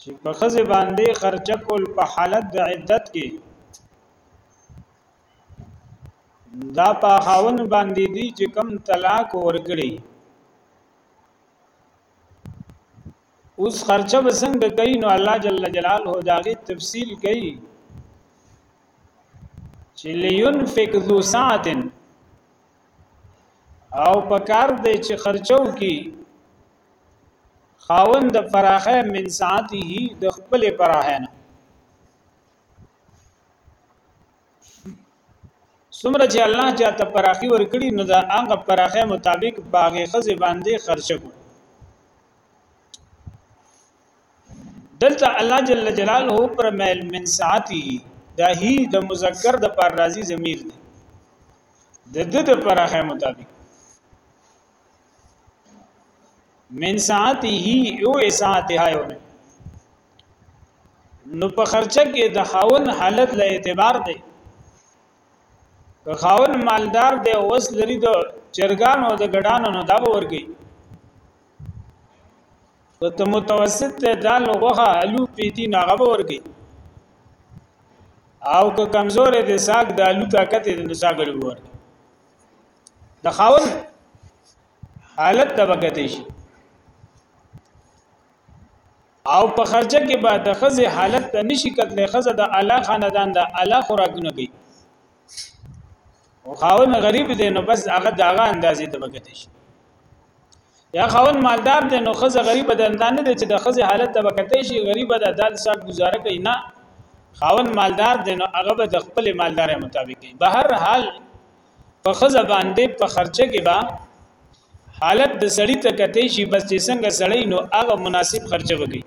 چې په خزه باندې خرچه کول په حالت د عدت کې دا په خاون باندې دي چې کم طلاق ورکړي اوس خرچه به څنګه کوي نو الله جل جلاله داغه تفصیل کوي چې لینفق ذو ساعت او پکار دی چې خرچو کی خاوند د فراخه من ساعته د خپل فراخه نه سمره چې الله چاته فراخي ورکړي نو دا هغه فراخه مطابق باغې خزه باندې خرچ کو دلته الله جل جلاله پر مل من ساعته دا هی د مذکر د پر راضی ضمیر دی د د د فراخه مطابق من ساعته یو ساعتها یو نو په خرچه کې د خاون حالت له اعتبار دی که خاون مالدار دی اوس لري د چرګانو د ګډانو نو دا به ورګي که ته متوسط ته دا لغه الو پیتی نه غو ورګي او که کمزور دی ساګ د الو طاقت د نساګل ورګي د خاون حالت ته وکته شي او په خرچه کې به د خزه حالت ته نشي کتلې خزه د اعلی خاندان د اعلی خوراکونه کوي او خاون غریب دی نو بس هغه داغه اندازې ته وکته شي یا خاون مالدار دی نو خزه غریب ده دا نه دی چې د خزه حالت ته وکته شي غریب ده دال سات گزاره کوي نه خاون مالدار دی نو هغه به د خپل مالدار مطابق دی به هر حال په خزه باندې په خرچه کې با حالت د سړی ته کته شي بس چې څنګه سړی نو هغه مناسب خرچه وکړي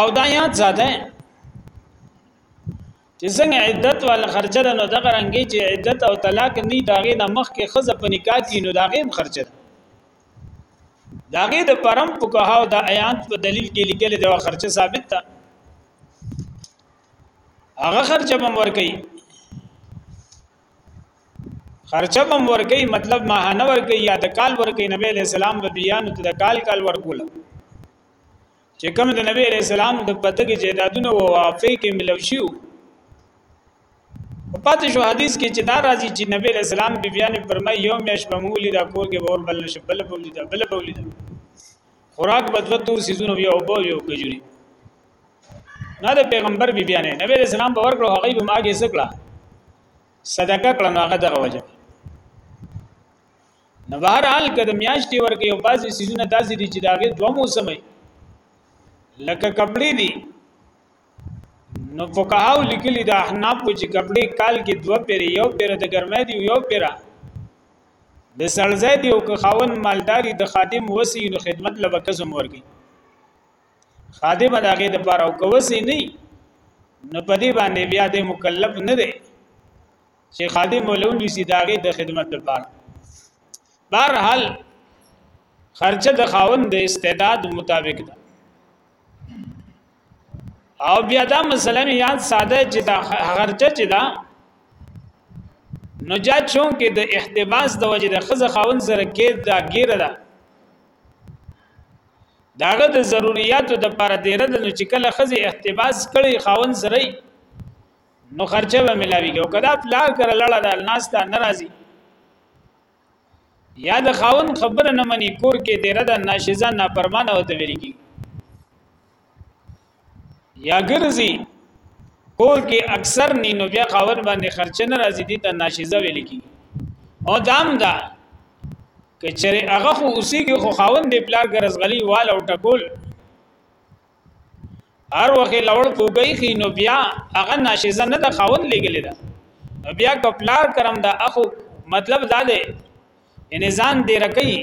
او دا یاد ساته چې څنګه عدت ول خرچه ده نو دغه رنګي چې عدت او طلاق نه داغه نه مخ کې خزه په نکاح کې نو داغه هم خرچه ده داغه د پرم په کهاو د آیات په دلیل کې لیکل دا خرچه ثابت ده هغه خرچه بم ور کوي خرچه بم ور کوي مطلب ماهانه ور کوي یا د کال ور کوي نبی له سلام به بیان ته د کال کال ور کوله چې کوم د نبی علیہ السلام د پتګ جیدادونه او واقع کې ملو شو په پاتې شو حدیث کې چې دا راځي چې نبی علیہ السلام بی بیان فرمای یو میش په مولی دا کور کې ور بل نشه بل بولی دا بل بولی دا خوراک بدوتو سيزونو یو بو یو کجوري نه د پیغمبر بی بیان نبی علیہ السلام باور کړو هغه به ماګه سکړه صدقه کړه هغه دغه وجه نو بهر حال کده میاشتې ورکې او بعضی سیزونه داسې دي چې داغه دوه موسمه لکه کپڑے دي نو فقهاو لیکلي د احناف چې کپڑے کال کې دوه پیر یو پیر د ګرمه دی یو پیر د سړځای دی او که خاون مالداری د خادم وسی نو خدمت لبه کزم ورګي خادم داغه د پاره او کوسی نه نو پدی باندې بیا د مکلف نه دی چې خادم ولونی سي داغه د خدمت لپاره بهر حال خرچه د خاوند د استعداد مطابق ده او بیا دا مثلا یاد ساده چې دا خرچه چې دا نو جا چون کې د احتباس د وجې د خزه خاون سره کې دا ګیره ده داغه د ضرورتو د پر دیره د نو چې کله خزه احتباس کړي خاون سره نو خرچه به ملاوي او کدا پلار کړه لړه د الناس ته ناراضي یا د خاون خبره نه مني کور کې د رد ناشزه نه پرمانه وته ویل کی یا ګرځي کور کې اکثر ني نو بیا خاون باندې خرچه ناراضي دي ته ناشزه ویل کی او دام دا کچره هغه خو اوسېږي خو خاون د پلار ګرځغلي وال او ټکول هر وخت لوړ کوګی خي نو بیا هغه ناشیزه نه د خاون لګلې ده بیا کپلار کرم د اخو مطلب دا دی ان ځان دې رکی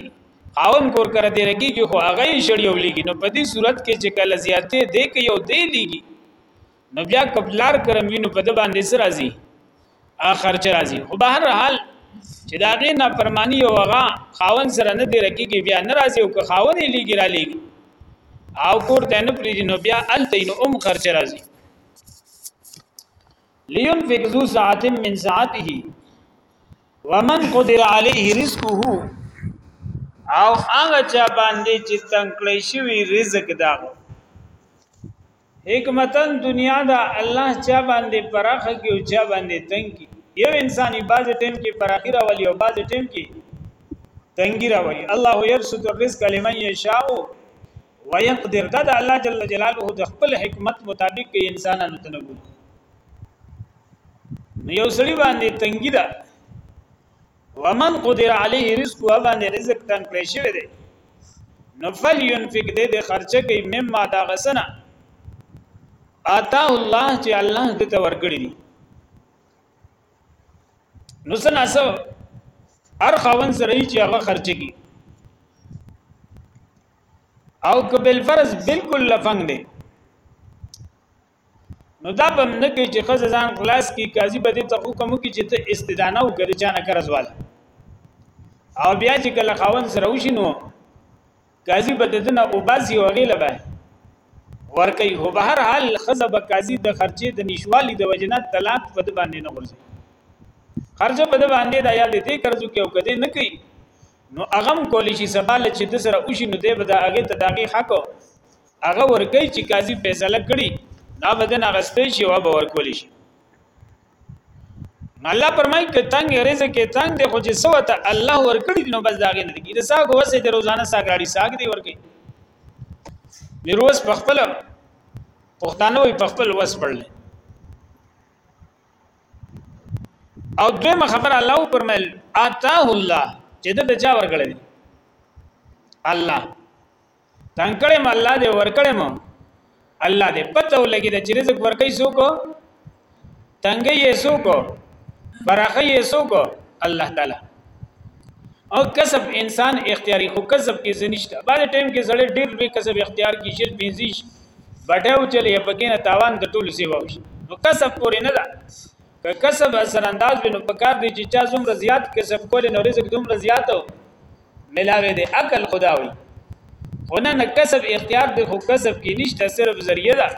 خاون کور کر دې رکی کې خو هغه یې شړی ولېږي نو په دې صورت کې چې کله زیاتې دې کې یو دې لېږي نو بیا کپلار کرم وینو په د باندې سر راځي اخر چر راځي خو به هر حال چې دا غي نه پرمانی او هغه خاون سره نه دی رکیږي بیا ناراضي او که خاون یې لګی را لګي او کور ته نه پریږي نو بیا ال تین ام خرچ راځي لينفق ذو ساعت من ساعته ومن قدر عليه رزقه او هغه چا باندې چې تنکړې شوی رزق داغو حکمتن دنیا دا الله چا باندې پراخه کې او چا باندې تنګ کې یو انساني باز ټیم کې پراخي راولي او باز ټیم کې تنګي راولي الله يبسط الرزق لمن يشاء ويقدر دا د الله جل جلاله د خپل حکمت مطابق کې انسانانو ته نګول یو سړي باندې تنګي ده ومن قدر علیه رزق او باندې رزق تنگ کړی شوی دی نو فلینفق دې د خرچه کوي مما دا غسنه آتا الله چې الله دې ته ورګړي دي نو سنا سو هر خاون سره چې هغه خرچه کوي او کبل فرض بالکل لفنګ دی نو دا بم نه کوي چې خزه ځان خلاص کی قاضي به دې ته حکم وکړي چې ته استدانه وکړي چا نه قرض وال او بیا چې کله خاون سره وشینو قاضي به دې نه وباسي او غیله به ورکي هو به هر حال خزه به قاضي د خرچې د نشوالي د وجنه طلاق په د باندې نه ورځي خرچه په د باندې دا یاد دې قرضو کې او کده نه کوي نو اغم کولی شي سباله چې د سره وشینو دې به دا هغه ته داغي حق هغه ورکه چې قاضي فیصله کړي دا بدن هغه ستې شي او به ورکول شي الله پرمای ک تنگ رزق کې تنگ دی خو چې سوت الله ورکړي نو بس دا غي نه کیږي ساګ وسه د روزانه ساګ راړي ساګ دی ورکي میروس پخپل پښتانه وي پخپل وس پړل او دویمه خبر الله پرمل اتاه الله چې د چا ورکړي الله تنگ کړی م الله دې ورکړی م الله دې پته ولګي د رزق ورکي څوک تنگ یې څوک براخه یې څوک الله تعالی او کسب انسان اختیاري خو کسب کې زنيشته بعد ټیم کې زړه ډیر لوی کسب اختیار کې شل پنځیش بټاو چلی پکې نه تاوان د ټولو سیوا وشي نو کسب پورې نه ده که کسب اثر انداز وي نو پکار دی چې چا زوم رضيات کسب کول نو رزق دوم رضياتو ملاوي دی عقل خدا وي خو نه کسب اختیار دی خو کسب کې نشته صرف ذریعہ ده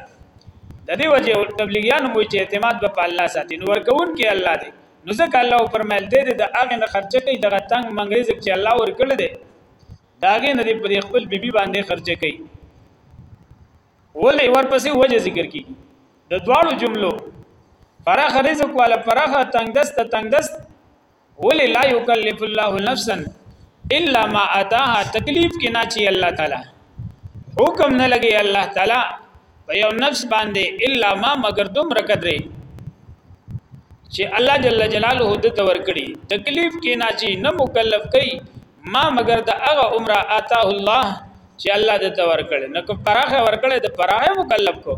د دې وجه تبلیغیان مو چې اعتماد په الله ساتي نو ورکون کې الله دی نو ځکه الله فرمایل دی د هغه نه خرچه کوي دغه تنگ منګریز چې الله ورکړ دی داغه نه دی پر خپل بیبي باندې خرچه کوي ولې ورپسې وجه ذکر کی د دواړو جملو فراخ رزق والا فراخ تنگ دست تنگ دست ولې لا یکلف الله نفسا الا ما اتاها تکلیف کې نه چی الله تعالی حکم نه لګي الله تعالی په یو نفس باندې الا ما مگر دوم رکدري چې الله جل جلاله د تور کړي تکلیف کې نه چی نه مکلف کړي ما مگر د هغه عمره اتاه الله چې الله د تور کړي نو که پراخه ور کړي د پراخه مکلف کو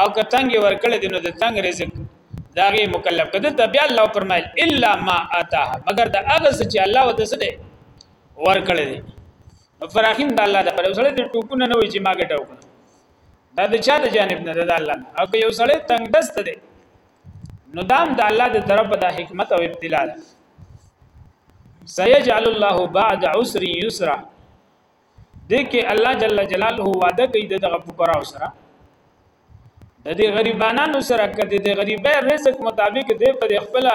او که تنګ ور کړي نو د تنګ رزق دا غي مکلف کده ته بیا الله فرمایل الا ما اتا مگر دا هغه چې الله وته سره ور کړی دی نو فراخیم د الله د پر سره د ټوپونه نه وي چې ما ګټو دا د چا د جانب نه ده الله او که یو سړی تنگ دست دی نو دام د الله د طرف د حکمت او ابتلا سيجعل الله بعد عسر يسرا دې کې الله جل جلاله وعده کوي دغه فقراو سره د دې غریبانو سره کده د غریبه رزق مطابق دې په خپل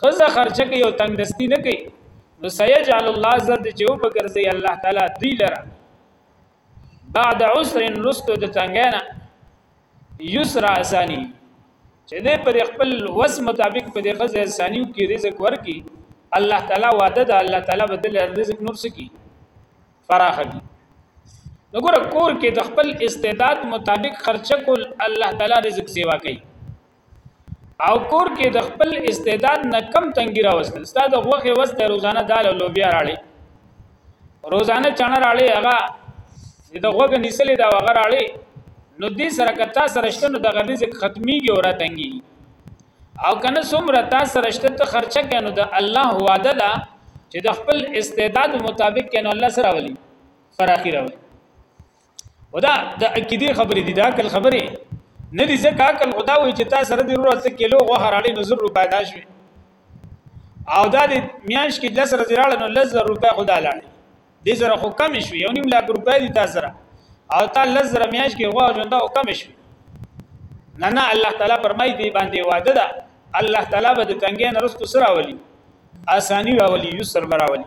خزه خرچه کوي او تندستی نه کوي نو سيجعل الله زر دې چې وبګرځي الله تعالی دی لره بعد عسر رستو د تنګانا یسرا اسانی چې دې پر خپل وس مطابق په دې خزه اسانیو کې رزق ورکي الله تعالی وعده ده الله تعالی بدل رزق نور سکی فراخ کی نګور کور کې د خپل استعداد مطابق خرچه کول الله تعالی رزق سیوا کوي او کور کې د خپل استعداد نه کم تنګي راوستل ستا د غوخه وسته روزانه دال او لوبیا راړي روزانه چانه راړي هغه د غوګه نسلې دا وغه راړي نو دې سره کتا سره شته نو د غریزه ختميږي او را تنګي او کنه څومره تا سره شته ته خرچه کینو د الله وعده ده چې د خپل استعداد مطابق کینو الله سره ولي فراخي راوي ودا د عقیده خبرې دي دا کل خبرې نه دي ځکه عقل خدا وي چې تا سره دی ورو څه کیلو غو حراړي نو زر روپۍ دا شوي او دا د میانش کې لس ورځې راړل نو لس زر روپۍ خدا لاړې دې سره خو کم شوي یو نیم لاک روپۍ دي تا سره او تا لس زر میانش کې غو ژوند او کم شوي نه نه الله تعالی فرمایي دی باندې وعده ده الله تعالی به د تنګې نرستو سره ولي اسانی راولي یسر براولي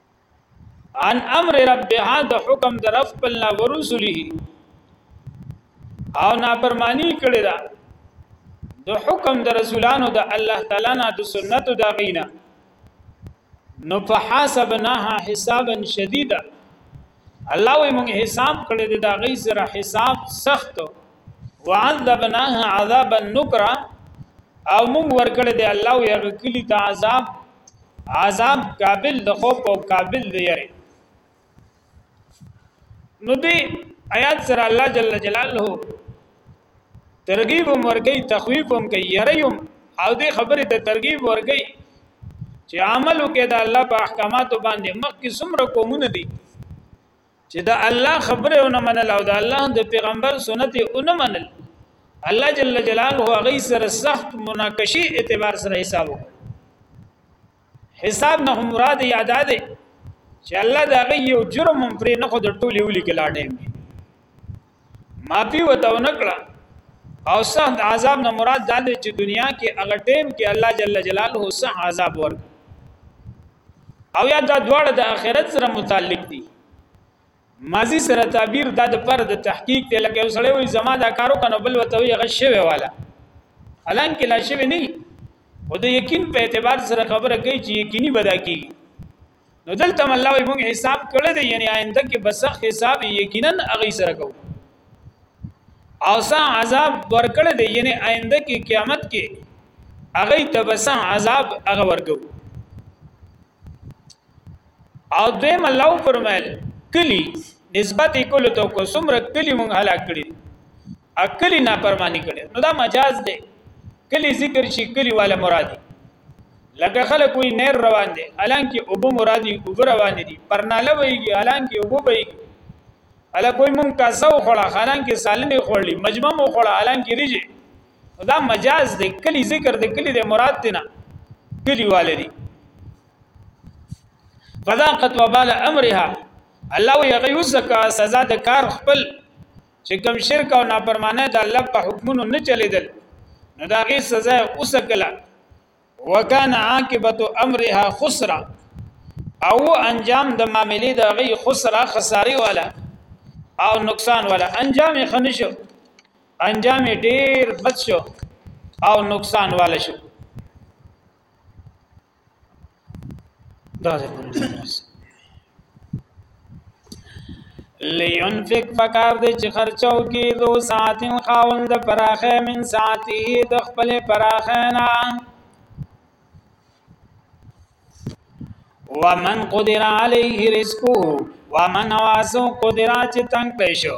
عن امر ربها د حکم د رب خپل نه ورسوله او نافرمانی کړی دا د حکم د رسولانو د الله تعالی نه د سنت د غینا نو فحاسبناها حسابا شدیدا الله وي موږ حساب کړی دا غي سره حساب سخت وعذبناها عذابا نکرا او موږ ورکړی دی الله او هغه کلی ته عذاب عذاب قابل د خوف او قابل د یری نو دی آیات سره الله جل جلاله ترغیب ورګی تخویف هم کوي یریم او دې خبره ته ترغیب ورګی چې عمل وکړي د الله په احکاماتو باندې مخکې څومره قومونه دي چې د الله خبره ونه منل او د الله د پیغمبر سنت ونه منل الله جل جلاله هغه سره سخت مناقشه اعتبار سره حساب حساب نه مراد یاد ده چې الله دا غي یو جرم هم پرې نه خو د ټولي ولي کې لاټه معافي وته ونکړه او سخت عذاب نه مراد دا دی چې دنیا کې هغه ټیم کې الله جل جلاله سخت عذاب ورک او یا دا دواړه د آخرت سره متعلق دي ماضی سره تعبیر دا د پر د تحقیق ته لکه یو سړی وي زما دا کارو کنه بل وته وي غشوي والا الان کې لا شوی نه او د یقین په اعتبار سره خبره کوي چې یقیني بدا کیږي نو دلته الله وي موږ حساب کړی دی یعنی آینده کې بسخ حساب یقینا هغه سره کو او سا عذاب ورکړی دی یعنی آینده کې قیامت کې هغه ته بسخ عذاب هغه ورکو او دویم الله فرمایل کلی نسبت کول تو کو سمر کلی مونږ هلاک کړی اکلی نافرمانی کړي نو دا مجاز دی کلی ذکر شي کلی والا مرادي لکه خلک وي نیر روان دي الانکه اوبو مرادي اوبو روان دي پرناله ويږي الانکه اوبو ويږي الا کوئی مون کاسو خړه خانان کې سالنې خړلې مجمع مو خړه الانکه ریږي دا مجاز دی کلی ذکر دی کلی دی مراد دی نه کلی والدي فذاقت وبال امرها الله یغیوزک سزا د کار خپل چې کوم شرک او نافرمانه د الله په حکمونو نه چلیدل نو دا غي سزا اوسه کله وکان عاقبت امرها خسرا او انجام د معاملې د غي خسرا خساري والا او نقصان والا انجام خنشو انجام ډیر بد شو او نقصان والا شو دا ځل لینفق فکر دې چې خرچاو کې دو ساعتین خاوند پراخه من ساعته د خپل پراخه نه ومن قدر علیه رزقه ومن واسو قدرات تنگ پیشو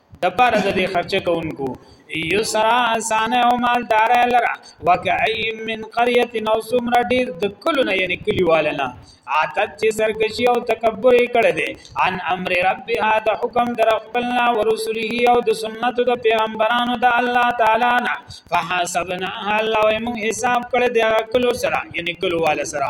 د پاره د دې خرچه کوونکو یسرا اسانه او مالدار لرا وکای من قريه نو سمر ډیر د کلونه یعنی کلیوالنا عادت چې سرکشي او تکبر کړي دي ان امر ربها د حکم در خپلنا ورسوله او د سنت د پیغمبرانو د الله تعالی نه فحسبنا الله موږ حساب کړي دي کلو سره یعنی کلوال سره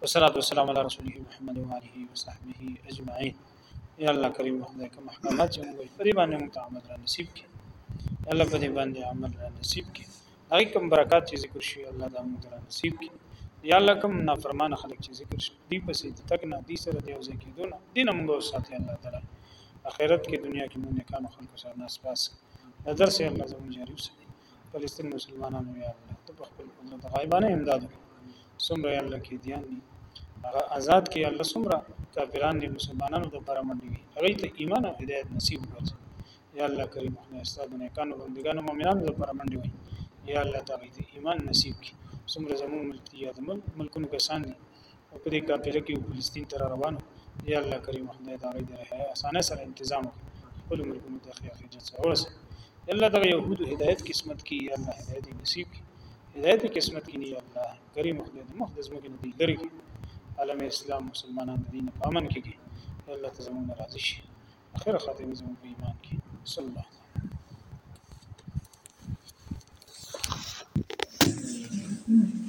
والصلاة والسلام على رسوله محمد وآله وصحبه اجمعين يا الله کریم خدای کوم احکامات چې موږ په دې باندې موږ عمل را نصیب کړي یا الله په دې باندې عمل را نصیب کړي هغه کوم برکات چې ذکر شي الله دا موږ را نصیب کړي یا الله کوم نافرمان خلک چې ذکر شي دې پسې تک نه دې سره دې او ذکر دونه دین موږ ساتي الله تعالی اخرت کې دنیا کې موږ نه کانو خلکو سره ناس پاس درس الله زموږ جاری وساتي فلسطین مسلمانانو یا الله ته په خپل قدرت غایبانه امداد څومره یا الله کې دیان دي هغه آزاد کې الله څومره کافران دي مسلمانانو ته پر منډي هغه ته ایمان او هدایت نصیب ورسي یا الله کریم خدای استاد نه کانو بندگانو مؤمنانو ته پر منډي وي یا الله تعالی دې ایمان نصیب کړي څومره زموږ ملتي یا د ملکونو کسان دي او په دې قافله کې و فلسطین ته را روان و، یا الله کریم خدای د هغوی د رهایۍ اسانۍ سره انتظام وکړي خپلو ملکونو ته خیر خیریت سره ورسوي یا الله دغه یهودو هدایت قسمت کړي یا الله هدایت یې نصیب کړي هدایت یې قسمت کړي یا الله کریم خدای د مخ د ځمکې نه دوی لرې کړي عالم اسلام مسلمانان د دین په امن کې دي الله ته زموږ نه راضي شي اخره خاتمه زموږ په ایمان کې صلی الله علیه Mm-hmm.